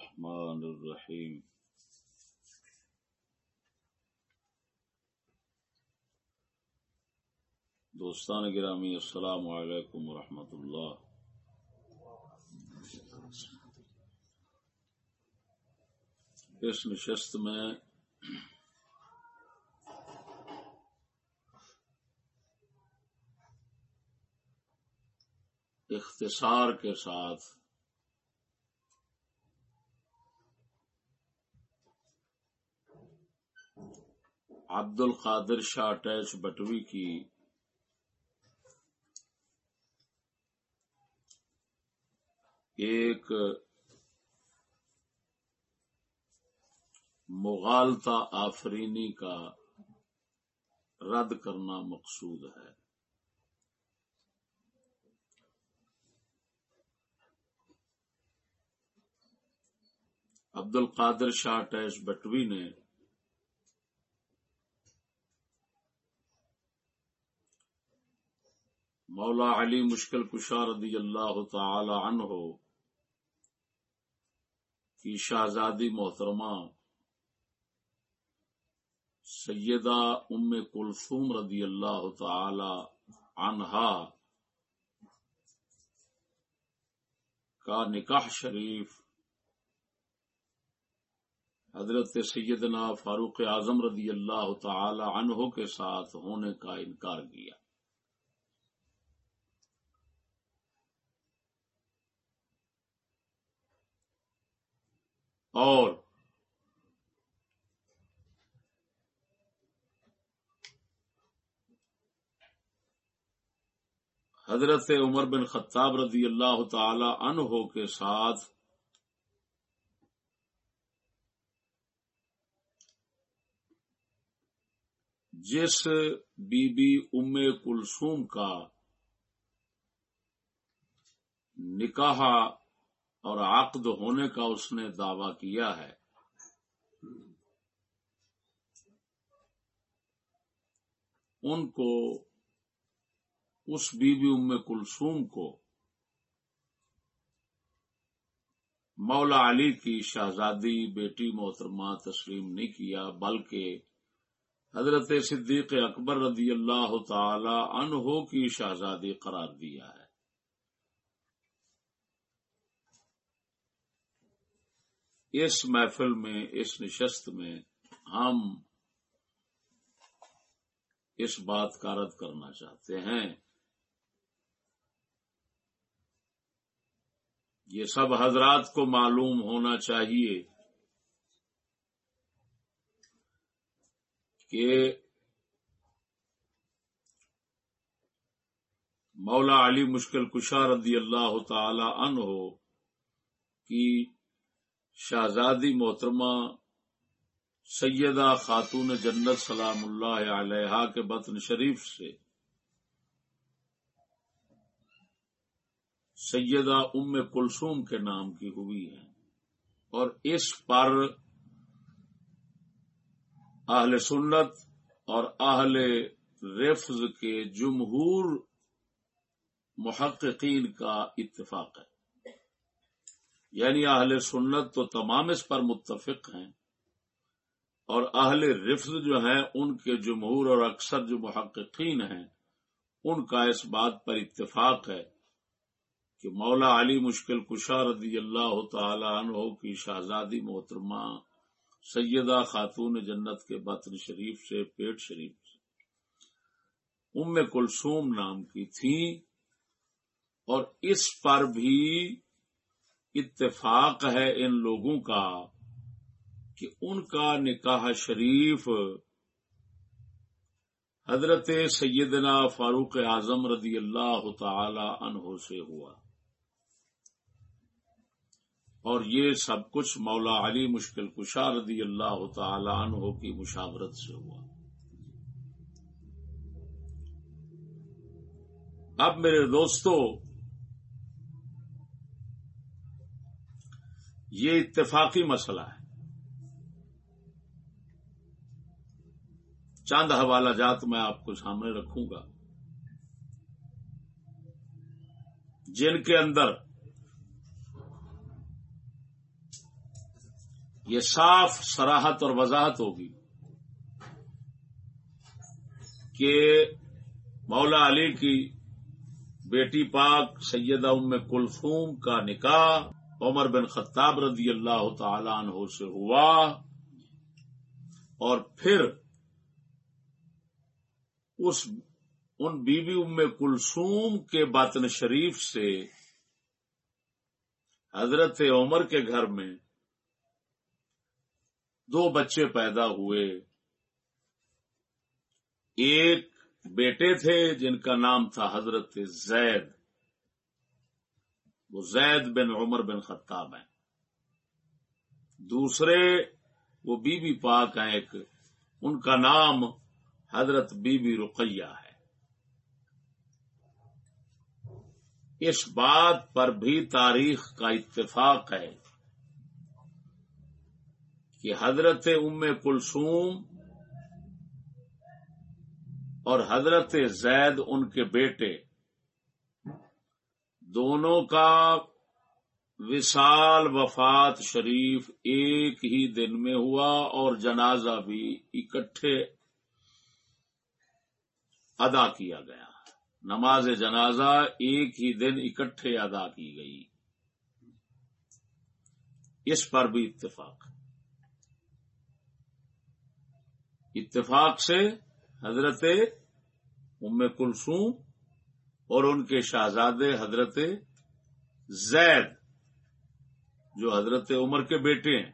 الرحمن الرحيم. دوستان گرامی السلام علیکم ورحمۃ اللہ اس نشست میں اختصار کے ساتھ عبد القادر شاہ ٹیچ بٹوی کی ایک مغالتا آفرینی کا رد کرنا مقصود ہے۔ عبد القادر شاہ ٹیس بٹوی نے مولا علی مشکل کشا رضی اللہ تعالی عنہ کی شہزادی محترمہ سیدہ ام کلثوم رضی اللہ تعالی عنہا کا نکاح شریف حضرت سیدنا فاروق اعظم رضی اللہ تعالی عنہ کے ساتھ ہونے کا انکار کیا۔ اور حضرت عمر بن خطاب رضی اللہ تعالی عنہ کے ساتھ جس بی بی ام کلسوم کا نکاح اور عقد ہونے کا اس نے دعوی کیا ہے۔ ان کو، اس بی بی ام کلسوم کو، مولا علی کی شہزادی بیٹی محترمہ تسلیم نہیں کیا، بلکہ حضرت صدیق اکبر رضی اللہ تعالی عنہ کی شہزادی قرار دیا ہے۔ اس محفل میں، اس نشست میں ہم اس بات کا رد کرنا چاہتے ہیں۔ یہ سب حضرات کو معلوم ہونا چاہیے کہ مولا علی مشکل کشا رضی اللہ تعالی عنہ کی شہزادی محترمہ سیدہ خاتون جنت سلام اللہ علیہ کے بطن شریف سے سیدہ ام کلثوم کے نام کی ہوئی ہے اور اس پر اہل سنت اور اہل رفظ کے جمہور محققین کا اتفاق ہے۔ یعنی اہل سنت تو تمام اس پر متفق ہیں اور اہل رفظ جو ہیں، ان کے جمہور اور اکثر جو محققین ہیں، ان کا اس بات پر اتفاق ہے کہ مولا علی مشکل کشا رضی اللہ تعالی عنہ کی شہزادی محترمہ سیدہ خاتون جنت کے بطن شریف سے پیٹ شریف سے ام کلثوم نام کی تھی اور اس پر بھی اتفاق ہے ان لوگوں کا کہ ان کا نکاح شریف حضرت سیدنا فاروق اعظم رضی اللہ تعالی عنہ سے ہوا۔ اور یہ سب کچھ مولا علی مشکل کشا رضی اللہ تعالی عنہ کی مشاورت سے ہوا۔ اب میرے دوستو یہ اتفاقی مسئلہ ہے۔ چاند حوالہ جات میں آپ کو سامنے رکھوں گا۔ جن کے اندر یہ صاف سراہت اور وضاحت ہوگی کہ مولا علی کی بیٹی پاک سیدہ ام کلفوم کا نکاح عمر بن خطاب رضی اللہ تعالی عنہ سے ہوا اور پھر اس ان بی بی ام کلثوم کے باطن شریف سے حضرت عمر کے گھر میں دو بچے پیدا ہوئے۔ ایک بیٹے تھے جن کا نام تھا حضرت زید۔ وہ زید بن عمر بن خطاب ہیں۔ دوسرے، وہ بی بی پاک ہیں، ایک ان کا نام حضرت بی بی رقیہ ہے۔ اس بات پر بھی تاریخ کا اتفاق ہے کہ حضرت ام کلثوم اور حضرت زید ان کے بیٹے دونوں کا وصال وفات شریف ایک ہی دن میں ہوا اور جنازہ بھی اکٹھے ادا کیا گیا۔ نماز جنازہ ایک ہی دن اکٹھے ادا کی گئی۔ اس پر بھی اتفاق۔ اتفاق سے حضرت ام کلسوم اور ان کے شہزادے حضرت زید، جو حضرت عمر کے بیٹے ہیں،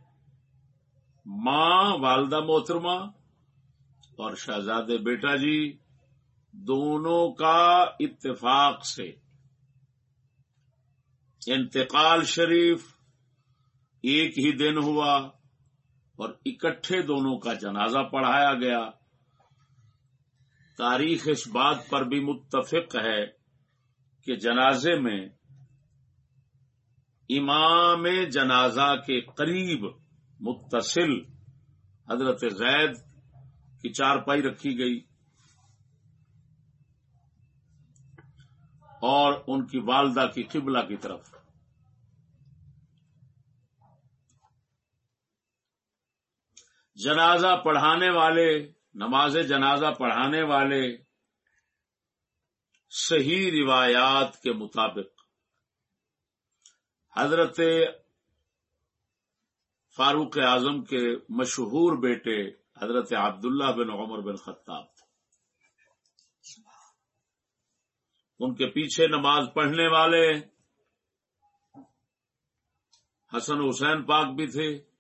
ماں، والدہ، محترمہ اور شہزادے بیٹا جی دونوں کا اتفاق سے انتقال شریف ایک ہی دن ہوا اور اکٹھے دونوں کا جنازہ پڑھایا گیا۔ تاریخ اس بات پر بھی متفق ہے کہ جنازے میں امام جنازہ کے قریب متصل حضرت زید کی چار پائی رکھی گئی اور ان کی والدہ کی قبلہ کی طرف۔ جنازہ پڑھانے والے، نماز جنازہ پڑھانے والے صحیح روایات کے مطابق۔ حضرت فاروق اعظم کے مشہور بیٹے حضرت عبداللہ بن عمر بن خطاب ان کے پیچھے نماز پڑھنے والے حسن حسین پاک بھی تھے۔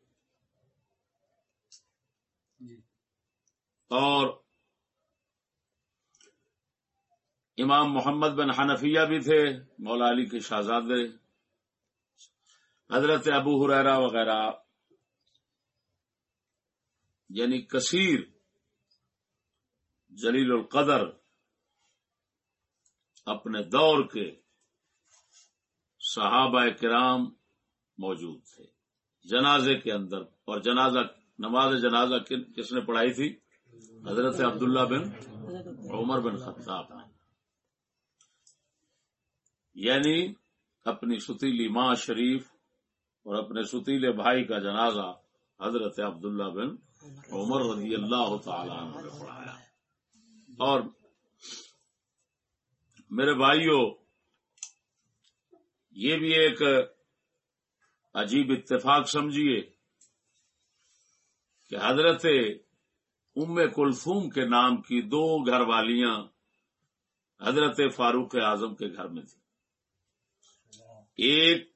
اور امام محمد بن حنفیہ بھی تھے، مولا علی کے شہزادے، حضرت ابو حریرا وغیرہ۔ یعنی کثیر، جلیل القدر اپنے دور کے صحابہ کرام موجود تھے۔ جنازے کے اندر، اور جنازہ، نماز جنازہ کس نے پڑھائی تھی؟ حضرت عبداللہ بن عمر بن خطاب۔ یعنی اپنی ستیلی ماں شریف اور اپنے ستیلے بھائی کا جنازہ حضرت عبداللہ بن عمر رضی اللہ تعالی نے پڑھایا۔ اور میرے بھائیوں یہ بھی ایک عجیب اتفاق سمجھیے کہ حضرت ام کلثوم کے نام کی دو گھر والیاں حضرت فاروق اعظم کے گھر میں تھی ایک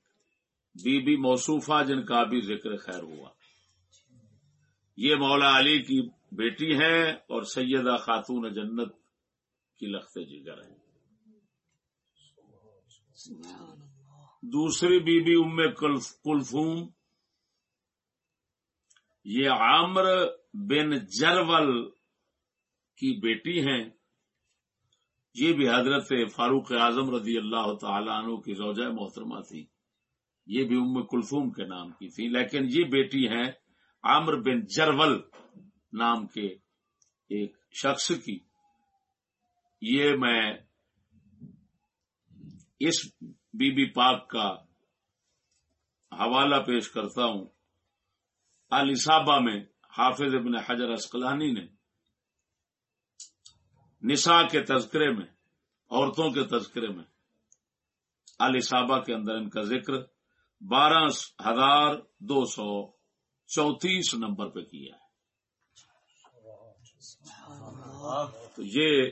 بی بی موصوفہ جن کا بھی ذکر خیر ہوا۔ یہ مولا علی کی بیٹی ہیں اور سیدہ خاتون جنت کی لخت جگر ہیں۔ دوسری بی بی ام کلفوم یہ عامر بن جرول کی بیٹی ہیں۔ یہ بھی حضرت فاروق اعظم رضی اللہ تعالی عنہ کی زوجہ محترمہ تھی یہ بھی ام کلثوم کے نام کی تھی لیکن یہ بیٹی ہیں عامر بن جرول نام کے ایک شخص کی۔ یہ میں اس بی بی پاک کا حوالہ پیش کرتا ہوں۔ الصابہ میں حافظ ابن حجر اسقلانی نے نساء کے تذکرے میں عورتوں کے تذکرے میں الصابہ کے اندر ان کا ذکر بارہ ہزار دو سو چونتیس نمبر پہ کیا ہے۔ تو یہ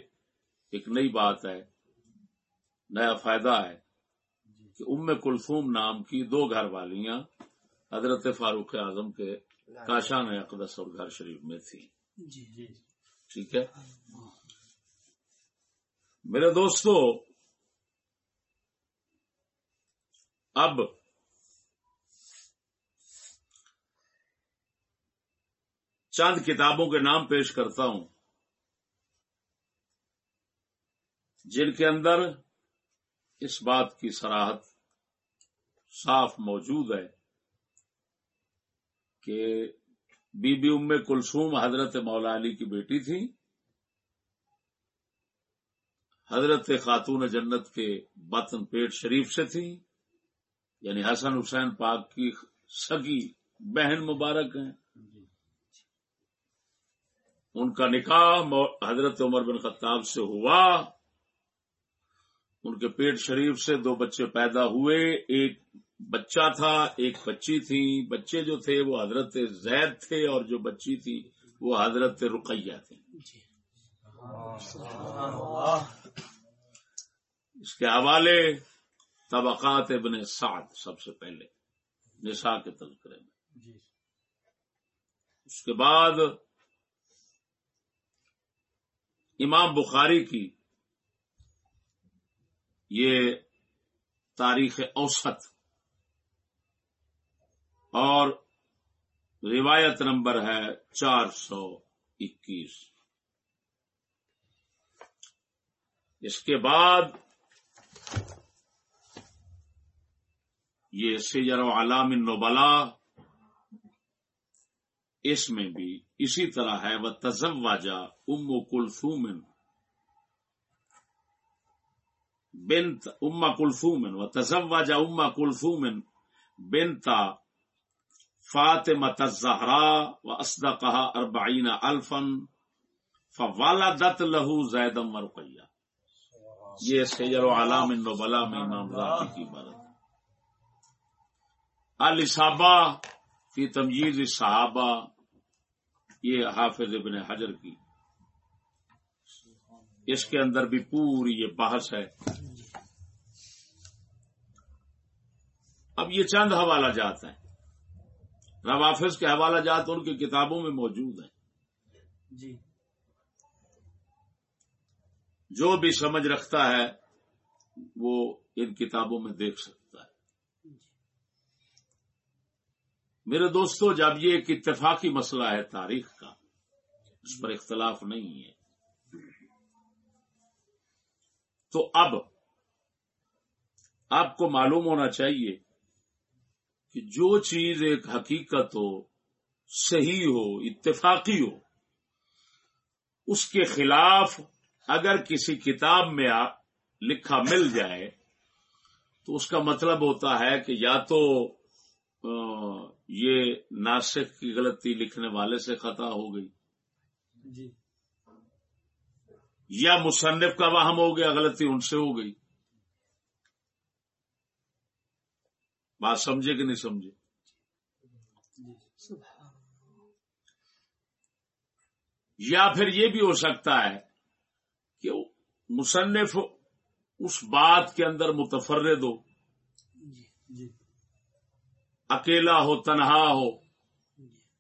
ایک نئی بات ہے نیا فائدہ ہے کہ ام کلثوم نام کی دو گھر والیاں حضرت فاروق اعظم کے کاشان اقدس اور گھر شریف میں تھی جی، جی۔ ٹھیک ہے؟ میرے دوستو، اب چند کتابوں کے نام پیش کرتا ہوں، جن کے اندر اس بات کی سراہد صاف موجود ہے کہ بی بی ام کلثوم حضرت مولا علی کی بیٹی تھی۔ حضرت خاتون جنت کے بطن پیٹ شریف سے تھی یعنی حسن حسین پاک کی سگی بہن مبارک ہیں۔ ان کا نکاح حضرت عمر بن خطاب سے ہوا۔ ان کے پیٹ شریف سے دو بچے پیدا ہوئے۔ ایک بچہ تھا، ایک بچی تھی بچے جو تھے وہ حضرت زید تھے اور جو بچی تھی وہ حضرت رقیہ تھی جی۔ اس کے حوالے طبقات ابن سعد سب سے پہلے نساء کے تذکرے میں۔ اس کے بعد امام بخاری کی یہ تاریخ اوسط اور روایت نمبر ہے چار سو اکیس۔ اس کے بعد یہ سیجر و علام نوبلا اس میں بھی اسی طرح ہے وہ تزم واجہ ام کلفومن بنت ام کلفومن و تزم واجہ اما کلفومن بنتا فاطمہ تزہرا و اسدا کہا اربعین الفن فوالا دت لہو زیدم ورقیہ یہ سیجر و علام نوبلا میں امام راتی کی عبارت الصابہ فی تمجیز صحابہ یہ حافظ ابن حجر کی۔ اس کے اندر بھی پوری یہ بحث ہے۔ اب یہ چند حوالہ جات ہیں۔ روافظ کے حوالہ جات ان کی کتابوں میں موجود ہیں۔ جی۔ جو بھی سمجھ رکھتا ہے وہ ان کتابوں میں دیکھ سکتا ہے میرے دوستو، جب یہ ایک اتفاقی مسئلہ ہے تاریخ کا، اس پر اختلاف نہیں ہے۔ تو اب آپ کو معلوم ہونا چاہیے کہ جو چیز ایک حقیقت ہو، صحیح ہو، اتفاقی ہو، اس کے خلاف اگر کسی کتاب میں آپ لکھا مل جائے، تو اس کا مطلب ہوتا ہے کہ یا تو یہ ناسک کی غلطی لکھنے والے سے خطا ہو گئی۔ جی۔ یا مصنف کا وہم ہو گیا غلطی ان سے ہو گئی۔ بات سمجھے کہ نہیں سمجھے؟ یا پھر یہ بھی ہو سکتا ہے کہ مصنف اس بات کے اندر متفرد ہو۔ جی، جی۔ اکیلا ہو تنہا ہو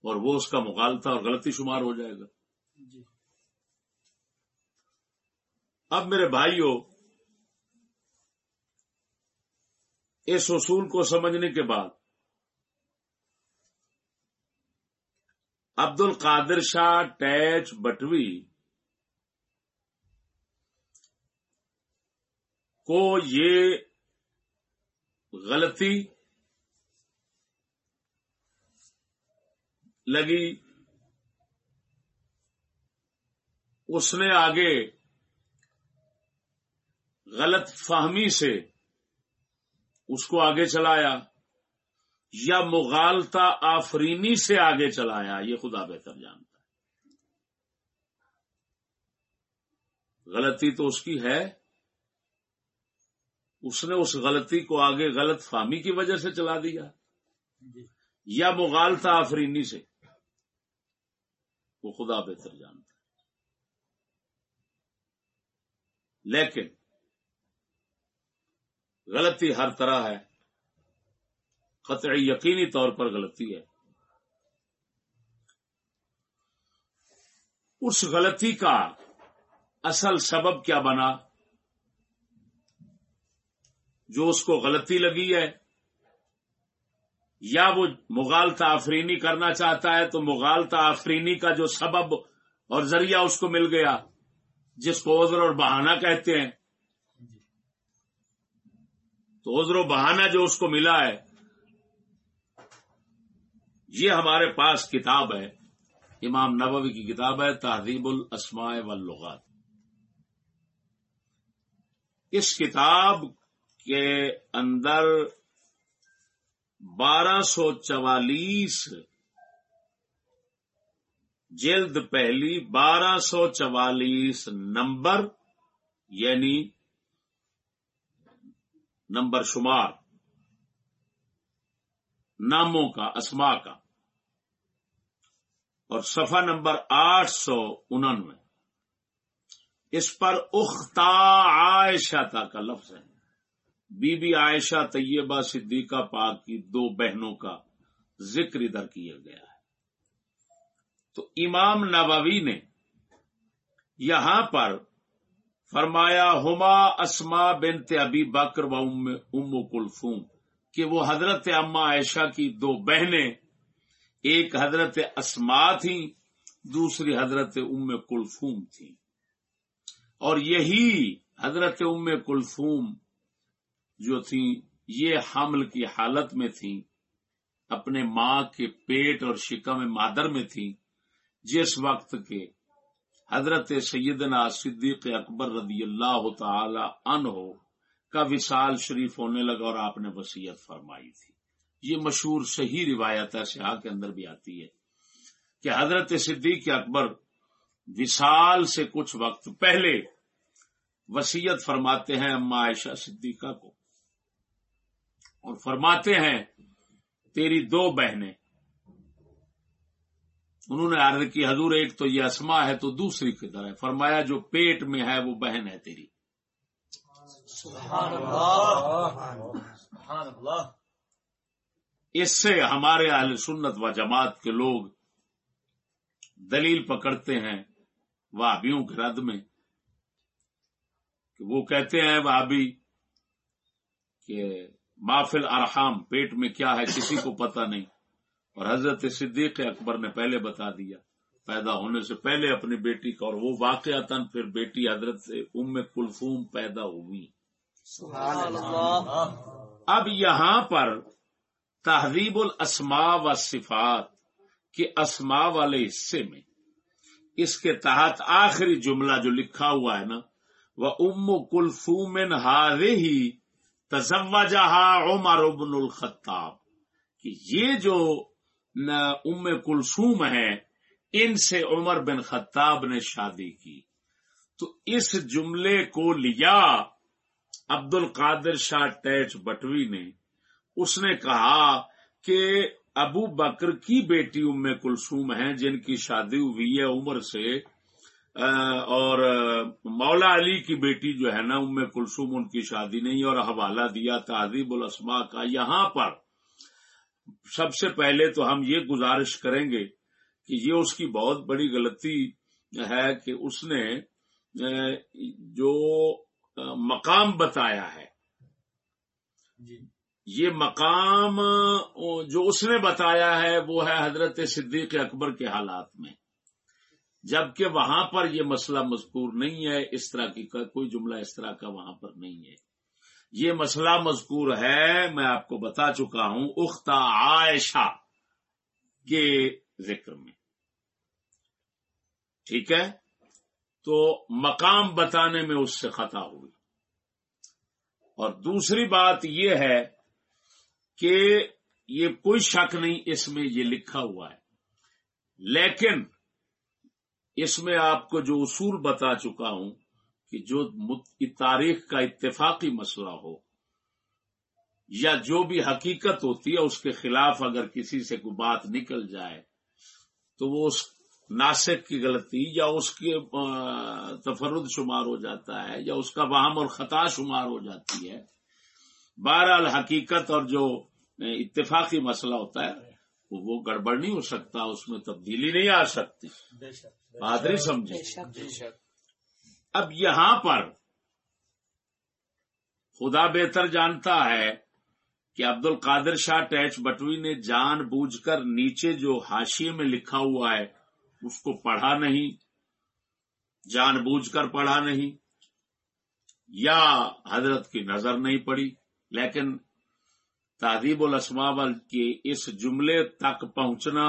اور وہ اس کا مغالطہ اور غلطی شمار ہو جائے گا جی۔ اب میرے بھائیوں اس اصول کو سمجھنے کے بعد عبد القادر شاہ ٹیچ بٹوی کو یہ غلطی لگی۔ اس نے آگے غلط فہمی سے اس کو آگے چلایا یا مغالتا آفرینی سے آگے چلایا یہ خدا بہتر جانتا ہے۔ غلطی تو اس کی ہے۔ اس نے اس غلطی کو آگے غلط فہمی کی وجہ سے چلا دیا۔ جی۔ یا مغالتا آفرینی سے۔ وہ خدا بہتر جانتا ہے۔ لیکن غلطی ہر طرح ہے، قطعی یقینی طور پر غلطی ہے۔ اس غلطی کا اصل سبب کیا بنا؟ جو اس کو غلطی لگی ہے یا وہ مغالتا آفرینی کرنا چاہتا ہے تو مغالتا آفرینی کا جو سبب اور ذریعہ اس کو مل گیا، جس کو عذر اور بہانہ کہتے ہیں۔ تو عذر و بہانہ جو اس کو ملا ہے، یہ ہمارے پاس کتاب ہے۔ امام نبوی کی کتاب ہے، تہذیب الاسماء واللغات۔ اس کتاب کے اندر بارہ سو چوالیس جلد پہلی بارہ سو چوالیس نمبر یعنی نمبر شمار، ناموں کا اسما کا۔ اور صفحہ نمبر آٹھ سو انانوے۔ اس پر اختا عائشہ کا لفظ ہے۔ بی بی عائشہ طیبہ صدیقہ پاک کی دو بہنوں کا ذکر ادھر کیا گیا ہے۔ تو امام نووی نے یہاں پر فرمایا، ہما اسما بنت ابی بکر و ام کلفوم کہ وہ حضرت اما عائشہ کی دو بہنیں، ایک حضرت اسما تھیں، دوسری حضرت ام کلفوم تھیں۔ اور یہی حضرت ام کلفوم جو تھیں، یہ حمل کی حالت میں تھیں۔ اپنے ماں کے پیٹ اور شکم مادر میں تھیں۔ جس وقت کے حضرت سیدنا صدیق اکبر رضی اللہ تعالی عنہ کا وصال شریف ہونے لگا اور آپ نے وسیعت فرمائی تھی۔ یہ مشہور صحیح روایت ہے سیاح کے اندر بھی آتی ہے کہ حضرت صدیق اکبر وصال سے کچھ وقت پہلے وسیعت فرماتے ہیں اما عائشہ صدیقہ کو۔ اور فرماتے ہیں تیری دو بہنیں۔ انہوں نے عرض کی حضور ایک تو یہ اسما ہے تو دوسری کدھر ہے۔ فرمایا جو پیٹ میں ہے وہ بہن ہے تیری۔ سبحان اللہ۔ اس سے ہمارے اہل سنت و جماعت کے لوگ دلیل پکڑتے ہیں وابیوں کے رد میں کہ وہ کہتے ہیں وابی کہ مافل ارحام پیٹ میں کیا ہے کسی کو پتا نہیں۔ اور حضرت صدیق اکبر نے پہلے بتا دیا پیدا ہونے سے پہلے اپنی بیٹی کا اور وہ واقع پھر بیٹی حضرت سے ام کلفوم پیدا ہوئی۔ اب یہاں پر تہذیب الاسما و صفات کے اسما والے حصے میں اس کے تحت آخری جملہ جو لکھا ہوا ہے نا وہ ام کلفوم ہی تزوجہا عمر ابن الخطاب، کہ یہ جو ام کلثوم ہے، ان سے عمر بن خطاب نے شادی کی۔ تو اس جملے کو لیا عبد القادر شاہ ٹیچ بٹوی نے۔ اس نے کہا کہ ابو بکر کی بیٹی ام کلثوم ہیں، جن کی شادی ہوئی ہے عمر سے۔ اور مولا علی کی بیٹی جو ہے نا ام کلثوم ان کی شادی نہیں اور حوالہ دیا تعدیب الاسما کا یہاں پر۔ سب سے پہلے تو ہم یہ گزارش کریں گے کہ یہ اس کی بہت بڑی غلطی ہے کہ اس نے جو مقام بتایا ہے۔ جی۔ یہ مقام جو اس نے بتایا ہے وہ ہے حضرت صدیق اکبر کے حالات میں۔ جبکہ وہاں پر یہ مسئلہ مذکور نہیں ہے، اس طرح کی کوئی جملہ اس طرح کا وہاں پر نہیں ہے۔ یہ مسئلہ مذکور ہے، میں آپ کو بتا چکا ہوں اختہ عائشہ کے ذکر میں۔ ٹھیک ہے؟ تو مقام بتانے میں اس سے خطا ہوئی۔ اور دوسری بات یہ ہے کہ یہ کوئی شک نہیں، اس میں یہ لکھا ہوا ہے۔ لیکن اس میں آپ کو جو اصول بتا چکا ہوں کہ جو تاریخ کا اتفاقی مسئلہ ہو یا جو بھی حقیقت ہوتی ہے، اس کے خلاف اگر کسی سے کوئی بات نکل جائے، تو وہ اس ناسک کی غلطی یا اس کے تفرد شمار ہو جاتا ہے یا اس کا وہم اور خطا شمار ہو جاتی ہے۔ بہرحال حقیقت اور جو اتفاقی مسئلہ ہوتا ہے وہ گڑبڑ نہیں ہو سکتا اس میں تبدیلی نہیں آ سکتی۔ بات نہیں سمجھے۔ اب یہاں پر خدا بہتر جانتا ہے کہ عبد القادر شاہ ٹیچ بٹوی نے جان بوجھ کر نیچے جو حاشیے میں لکھا ہوا ہے اس کو پڑھا نہیں جان بوجھ کر پڑھا نہیں یا حضرت کی نظر نہیں پڑی لیکن تعدیب الاسماول کے اس جملے تک پہنچنا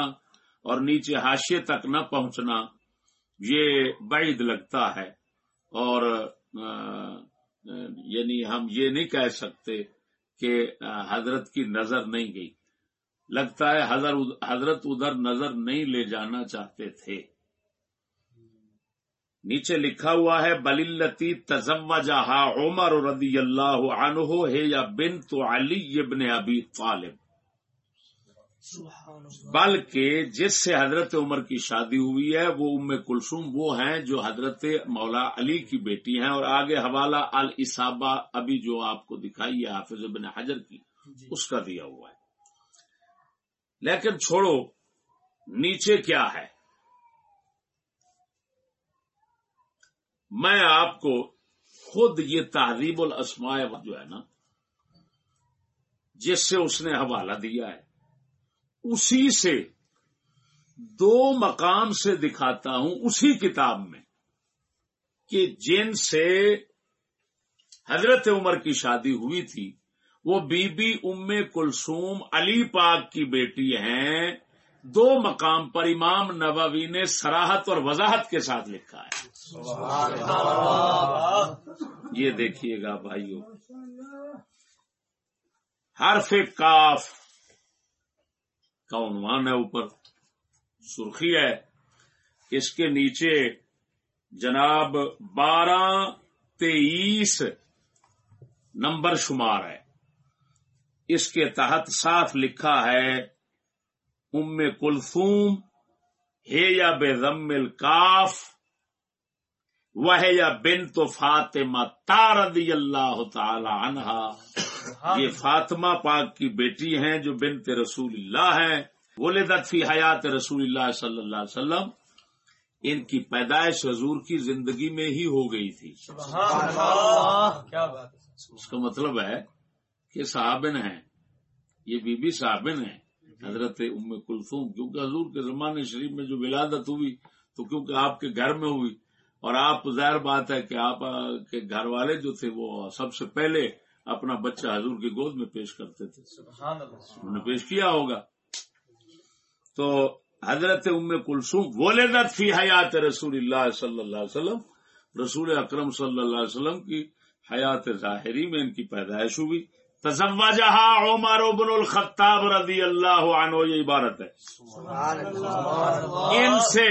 اور نیچے حاشیے تک نہ پہنچنا یہ بعید لگتا ہے اور یعنی ہم یہ نہیں کہہ سکتے کہ حضرت کی نظر نہیں گئی۔ لگتا ہے حضرت ادھر نظر نہیں لے جانا چاہتے تھے۔ نیچے لکھا ہوا ہے بلتی تزوجہ عمر رضی اللہ عنہ ہے یا بن تو علی ابن ابی طالب۔ بلکہ جس سے حضرت عمر کی شادی ہوئی ہے وہ ام کلثوم وہ ہیں جو حضرت مولا علی کی بیٹی ہیں۔ اور آگے حوالہ الصابہ ابھی جو آپ کو دکھائی ہے حافظ ابن حجر کی جی۔ اس کا دیا ہوا ہے۔ لیکن چھوڑو نیچے کیا ہے؟ میں آپ کو خود یہ تحریب الاسماء جو ہے نا، جس سے اس نے حوالہ دیا ہے، اسی سے دو مقام سے دکھاتا ہوں اسی کتاب میں کہ جن سے حضرت عمر کی شادی ہوئی تھی، وہ بی بی ام کلثوم علی پاک کی بیٹی ہیں۔ دو مقام پر امام نووی نے سراہت اور وضاحت کے ساتھ لکھا ہے۔ یہ دیکھیے گا بھائیو۔ حرف کاف کا عنوان ہے اوپر۔ سرخی ہے۔ اس کے نیچے جناب بارہ تیئیس نمبر شمار ہے۔ اس کے تحت صاف لکھا ہے ام کلفوم ہے یا بے ضم الکاف وہ یا بن تو فاطمہ تارضی اللہ تعالی عنہا۔ یہ فاطمہ پاک کی بیٹی ہیں جو بنت رسول اللہ ہیں۔ ولدت فی حیات رسول اللہ صلی اللہ علیہ وسلم۔ ان کی پیدائش حضور کی زندگی میں ہی ہو گئی تھی۔ اس کا مطلب ہے کہ صحابن ہیں۔ یہ بی بی صحابن ہیں۔ حضرت ام کلثوم کیونکہ حضور کے زمانے شریف میں جو ولادت ہوئی تو کیونکہ آپ کے گھر میں ہوئی اور آپ ظاہر بات ہے کہ آپ کے گھر والے جو تھے وہ سب سے پہلے اپنا بچہ حضور کی گود میں پیش کرتے تھے۔ انہوں نے پیش کیا ہوگا۔ تو حضرت ام کلسوم ولدت فی حیات رسول اللہ صلی اللہ علیہ وسلم رسول اکرم صلی اللہ علیہ وسلم کی حیات ظاہری میں ان کی پیدائش ہوئی۔ تزوجہ عمر بن الخطاب رضی اللہ عنہ یہ عبارت ہے۔ ان سے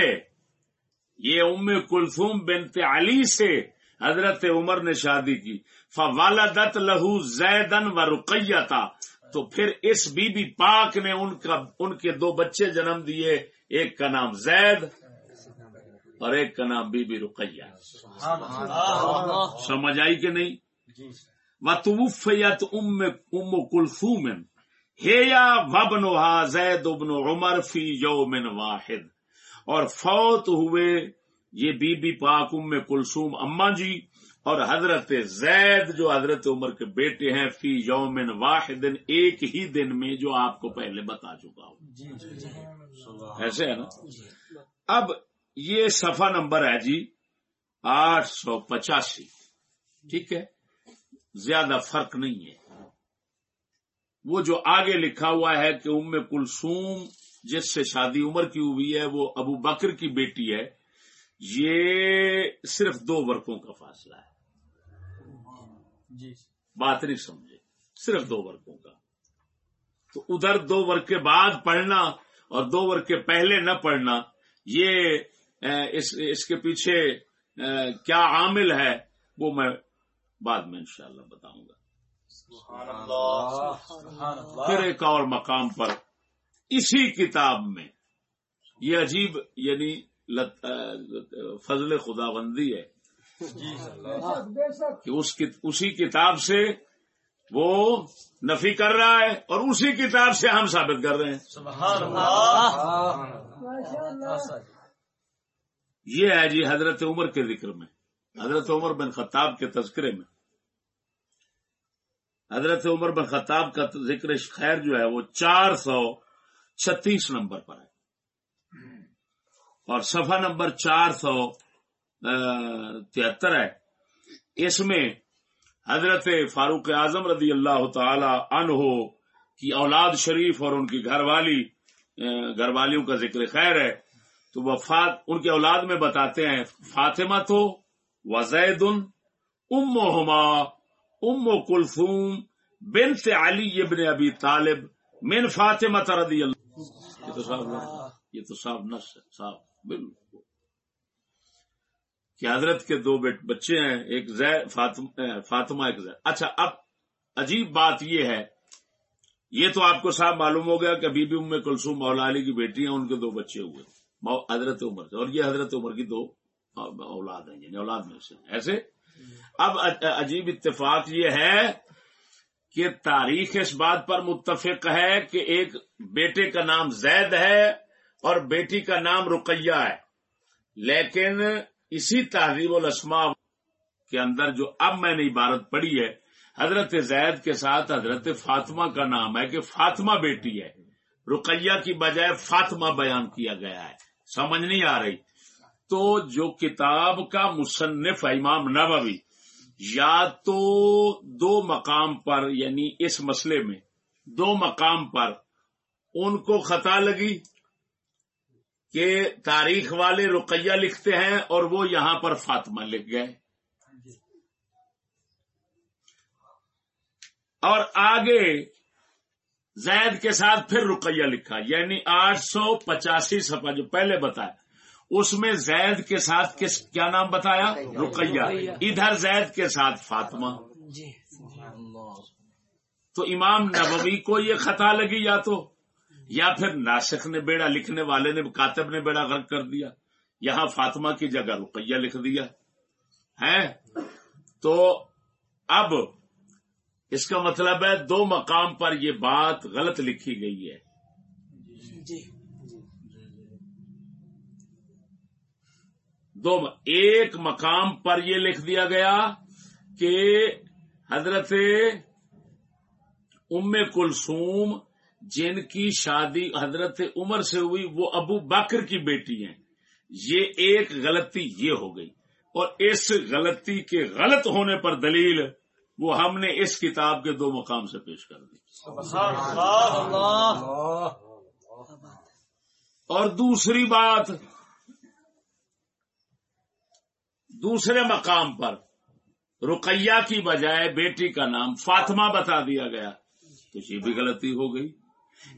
یہ ام کلثوم بنت علی سے حضرت عمر نے شادی کی۔ فوالدت لہو زیدن و رقیتا۔ تو پھر اس بی بی پاک نے ان کا ان کے دو بچے جنم دیے ایک کا نام زید اور ایک کا نام بی بی رقیہ سمجھ آئی کہ نہیں؟ و توفیت ام ام کلثوم ہے یا وبنها زید ابن عمر فی یوم واحد. اور فوت ہوئے یہ بی بی پاک ام کلثوم اما جی اور حضرت زید جو حضرت عمر کے بیٹے ہیں فی یومن واحد ایک ہی دن میں جو آپ کو پہلے بتا چکا ہوں۔ جی، جی، جی۔ ایسے ہے نا؟ اب یہ صفحہ نمبر ہے جی آٹھ سو پچاسی۔ ٹھیک ہے؟ زیادہ فرق نہیں ہے۔ وہ جو آگے لکھا ہوا ہے کہ ام کلثوم جس سے شادی عمر کی ہوئی ہے وہ ابو بکر کی بیٹی ہے یہ صرف دو ورقوں کا فاصلہ ہے۔ جی۔ بات نہیں سمجھے۔ صرف دو ورقوں کا۔ تو ادھر دو ورق کے بعد پڑھنا اور دو ورق کے پہلے نہ پڑھنا یہ اس اس کے پیچھے کیا عامل ہے وہ میں بعد میں انشاءاللہ بتاؤں گا۔ پھر ایک اور مقام پر اسی کتاب میں یہ عجیب یعنی فضل خدا بندی ہے کہ اسی کتاب سے وہ نفی کر رہا ہے اور اسی کتاب سے ہم ثابت کر رہے ہیں۔ یہ ہے جی حضرت عمر کے ذکر میں۔ حضرت عمر بن خطاب کے تذکرے میں۔ حضرت عمر بن خطاب کا ذکر خیر جو ہے وہ چار سو چھتیس نمبر پر ہے۔ اور صفحہ نمبر چار سو تہتر ہے۔ اس میں حضرت فاروق اعظم رضی اللہ تعالی عنہ کی اولاد شریف اور ان کی گھر والی گھر والیوں کا ذکر خیر ہے۔ تو وہ ان کے اولاد میں بتاتے ہیں، فاطمہ تو وزید ام ہما ام کلثوم بن سے علی ابن ابی طالب من فاطمہ رضی اللہ یہ تو صاحب یہ تو صاحب نس ہے، صاحب بالکل۔ کہ حضرت کے دو بچے ہیں، ایک زید فاطمہ، ایک زید۔ اچھا اب عجیب بات یہ ہے، یہ تو آپ کو صاحب معلوم ہو گیا کہ بی بی ام کلثوم، مولا علی کی بیٹی ہیں ان کے دو بچے ہوئے حضرت عمر اور یہ حضرت عمر کی دو اولاد ہیں یعنی اولاد میں سے۔ ایسے؟ اب عجیب اتفاق یہ ہے کہ تاریخ اس بات پر متفق ہے کہ ایک بیٹے کا نام زید ہے اور بیٹی کا نام رقیہ ہے۔ لیکن اسی تہذیب الاسما کے اندر جو اب میں نے عبارت پڑھی ہے، حضرت زید کے ساتھ حضرت فاطمہ کا نام ہے کہ فاطمہ بیٹی ہے۔ رقیہ کی بجائے فاطمہ بیان کیا گیا ہے۔ سمجھ نہیں آ رہی۔ تو جو کتاب کا مصنف امام نبوی یا تو دو مقام پر یعنی اس مسئلے میں دو مقام پر ان کو خطا لگی کہ تاریخ والے رقیہ لکھتے ہیں اور وہ یہاں پر فاطمہ لکھ گئے۔ اور آگے زید کے ساتھ پھر رقیہ لکھا یعنی آٹھ سو پچاسی سفا جو پہلے بتایا۔ اس میں زید کے ساتھ کس کیا نام بتایا؟ رقیہ. ادھر زید کے ساتھ فاطمہ. جی۔ تو امام نبوی کو یہ خطا لگی یا تو؟ یا پھر ناسک نے بیڑا لکھنے والے نے کاتب نے بیڑا غرق کر دیا؟ یہاں فاطمہ کی جگہ رقیہ لکھ دیا۔ ہے تو اب اس کا مطلب ہے دو مقام پر یہ بات غلط لکھی گئی ہے۔ دو ایک مقام پر یہ لکھ دیا گیا کہ حضرت ام کلثوم جن کی شادی حضرت عمر سے ہوئی وہ ابو بکر کی بیٹی ہیں۔ یہ ایک غلطی یہ ہو گئی۔ اور اس غلطی کے غلط ہونے پر دلیل وہ ہم نے اس کتاب کے دو مقام سے پیش کر دی۔ اور دوسری بات دوسرے مقام پر رقیہ کی بجائے بیٹی کا نام فاطمہ بتا دیا گیا۔ تو یہ بھی غلطی ہو گئی۔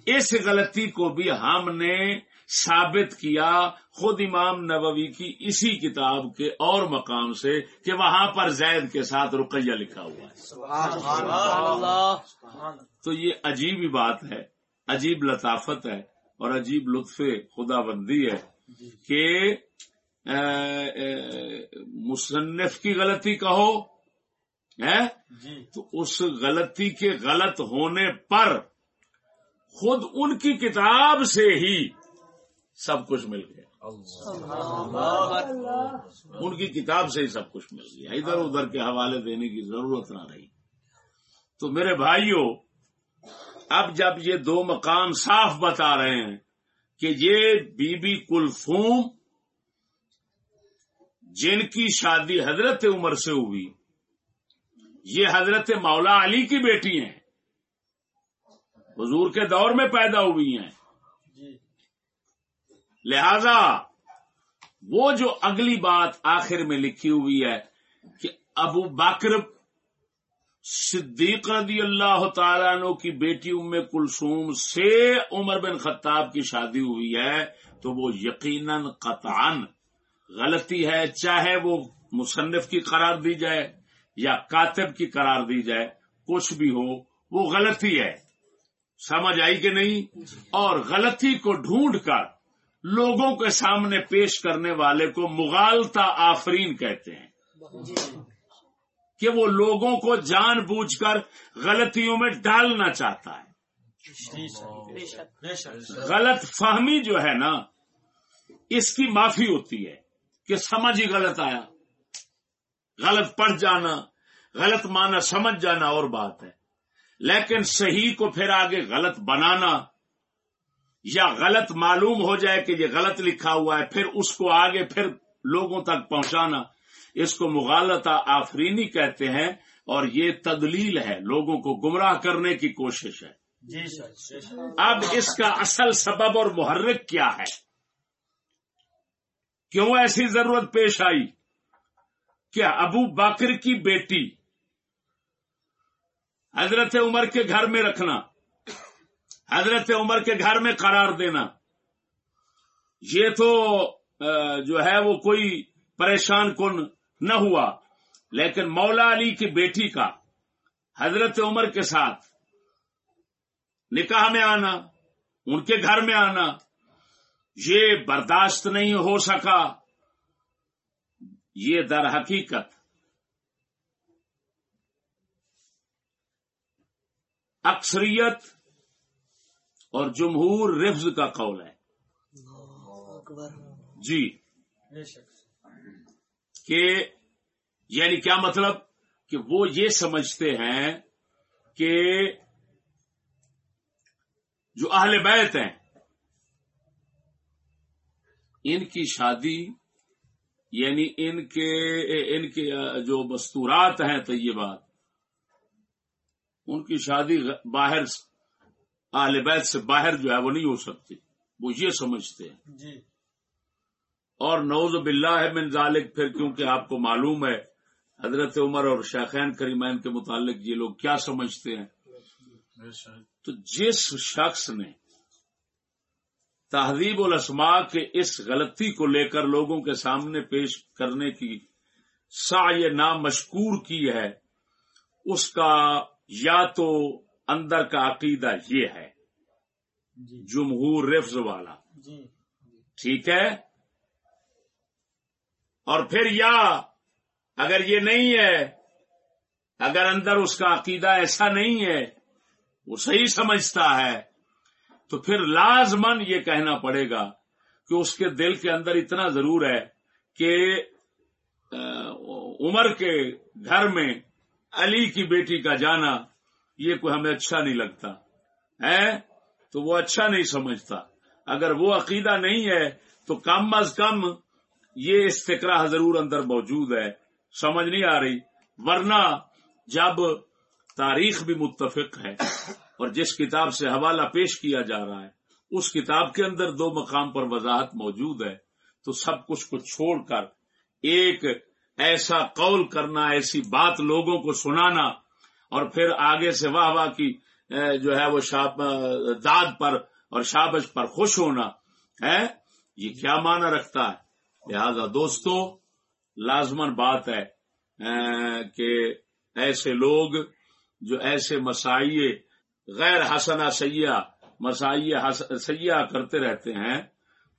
اس غلطی کو بھی ہم نے ثابت کیا خود امام نبوی کی اسی کتاب کے اور مقام سے کہ وہاں پر زید کے ساتھ رقیہ لکھا ہوا ہے۔ تو یہ عجیب ہی بات ہے عجیب لطافت ہے اور عجیب لطف خدا بندی ہے کہ مصنف کی غلطی کہو جی۔ تو اس غلطی کے غلط ہونے پر خود ان کی کتاب سے ہی سب کچھ مل گیا۔ ان کی کتاب سے ہی سب کچھ مل گیا۔ ادھر ادھر کے حوالے دینے کی ضرورت نہ رہی۔ تو میرے بھائیوں اب جب یہ دو مقام صاف بتا رہے ہیں کہ یہ بی بی کلفوم جن کی شادی حضرت عمر سے ہوئی یہ حضرت مولا علی کی بیٹی ہیں حضور کے دور میں پیدا ہوئی ہیں جی۔ لہذا وہ جو اگلی بات آخر میں لکھی ہوئی ہے کہ ابو باکر صدیق رضی اللہ تعالیٰ عنہ کی بیٹی ام کلثوم سے عمر بن خطاب کی شادی ہوئی ہے تو وہ یقیناً قطعا غلطی ہے چاہے وہ مصنف کی قرار دی جائے یا کاتب کی قرار دی جائے کچھ بھی ہو وہ غلطی ہے۔ سمجھ آئی کہ نہیں؟ اور غلطی کو ڈھونڈ کر لوگوں کے سامنے پیش کرنے والے کو مغالتا آفرین کہتے ہیں۔ کہ وہ لوگوں کو جان بوجھ کر غلطیوں میں ڈالنا چاہتا ہے۔ غلط فہمی جو ہے نا اس کی معافی ہوتی ہے۔ کہ سمجھ ہی غلط آیا۔ غلط پڑھ جانا غلط مانا سمجھ جانا اور بات ہے۔ لیکن صحیح کو پھر آگے غلط بنانا یا غلط معلوم ہو جائے کہ یہ غلط لکھا ہوا ہے پھر اس کو آگے پھر لوگوں تک پہنچانا اس کو مغالطہ آفرینی کہتے ہیں اور یہ تدلیل ہے لوگوں کو گمراہ کرنے کی کوشش ہے۔ جی اب اس کا اصل سبب اور محرک کیا ہے؟ کیوں ایسی ضرورت پیش آئی کیا ابو باکر کی بیٹی حضرت عمر کے گھر میں رکھنا، حضرت عمر کے گھر میں قرار دینا، یہ تو جو ہے وہ کوئی پریشان کن نہ ہوا، لیکن مولا علی کی بیٹی کا حضرت عمر کے ساتھ نکاح میں آنا، ان کے گھر میں آنا یہ برداشت نہیں ہو سکا۔ یہ در حقیقت اکثریت اور جمہور رفظ کا قول ہے۔ جی۔ کہ یعنی کیا مطلب؟ کہ وہ یہ سمجھتے ہیں کہ جو اہل بیت ہیں ان کی شادی یعنی ان کے ان کے جو مستورات ہیں طیبات ان کی شادی باہر اہل بیت سے باہر جو ہے وہ نہیں ہو سکتی وہ یہ سمجھتے ہیں۔ جی۔ اور نوز باللہ من ذالک پھر کیونکہ آپ کو معلوم ہے حضرت عمر اور شیخین کریمین کے متعلق یہ لوگ کیا سمجھتے ہیں؟ تو جس شخص نے تہذیب الاسماء کے اس غلطی کو لے کر لوگوں کے سامنے پیش کرنے کی سا یہ نام مشکور کی ہے۔ اس کا یا تو اندر کا عقیدہ یہ ہے۔ جی۔ جمہور رفظ والا۔ جی۔ ٹھیک ہے؟ اور پھر یا اگر یہ نہیں ہے اگر اندر اس کا عقیدہ ایسا نہیں ہے وہ صحیح سمجھتا ہے۔ تو پھر لازمن یہ کہنا پڑے گا کہ اس کے دل کے اندر اتنا ضرور ہے کہ عمر کے گھر میں علی کی بیٹی کا جانا یہ کوئی ہمیں اچھا نہیں لگتا، ہے؟ تو وہ اچھا نہیں سمجھتا۔ اگر وہ عقیدہ نہیں ہے تو کم از کم یہ استقرا ضرور اندر موجود ہے۔ سمجھ نہیں آ رہی، ورنہ جب تاریخ بھی متفق ہے۔ اور جس کتاب سے حوالہ پیش کیا جا رہا ہے، اس کتاب کے اندر دو مقام پر وضاحت موجود ہے۔ تو سب کچھ کو چھوڑ کر ایک ایسا قول کرنا، ایسی بات لوگوں کو سنانا اور پھر آگے سے واہ واہ کی جو ہے وہ داد پر اور شابش پر خوش ہونا ہے یہ کیا معنی رکھتا ہے؟ لہذا دوستو لازمن بات ہے کہ ایسے لوگ جو ایسے مسائیے غیر حسنا سیاح مسائیہ سیاح کرتے رہتے ہیں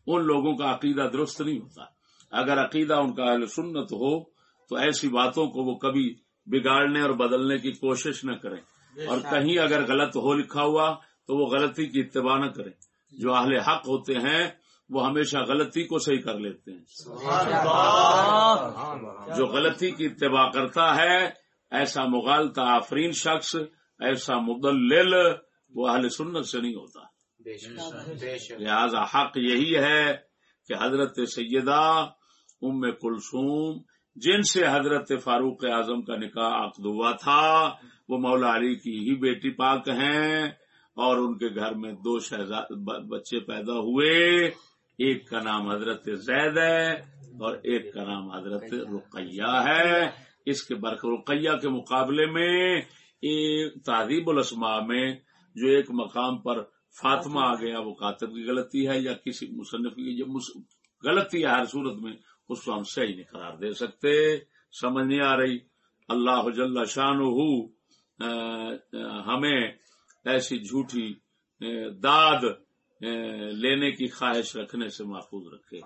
ان لوگوں کا عقیدہ درست نہیں ہوتا۔ اگر عقیدہ ان کا اہل سنت ہو تو ایسی باتوں کو وہ کبھی بگاڑنے اور بدلنے کی کوشش نہ کریں۔ اور کہیں اگر غلط ہو لکھا ہوا تو وہ غلطی کی اتباع نہ کریں۔ جو اہل حق ہوتے ہیں وہ ہمیشہ غلطی کو صحیح کر لیتے ہیں۔ جو غلطی کی اتباع کرتا ہے ایسا مغالتا آفرین شخص ایسا مدلل وہ اہل سنت سے نہیں ہوتا۔ لہذا حق یہی ہے کہ حضرت سیدہ ام کلثوم جن سے حضرت فاروق اعظم کا نکاح عقد ہوا تھا وہ مولا علی کی ہی بیٹی پاک ہیں اور ان کے گھر میں دو شہزاد بچے پیدا ہوئے۔ ایک کا نام حضرت زید ہے اور ایک کا نام حضرت رقیہ ہے۔ اس کے برق رقیہ کے مقابلے میں تہذیب الاسماء میں جو ایک مقام پر فاطمہ آ گیا، وہ کاتب کی غلطی ہے یا کسی مصنف کی جو غلطی ہے ہر صورت میں، اس کو ہم صحیح نہیں قرار دے سکتے۔ سمجھ نہیں آ رہی۔ اللہ جل شان ہمیں ایسی جھوٹی داد لینے کی خواہش رکھنے سے محفوظ رکھے۔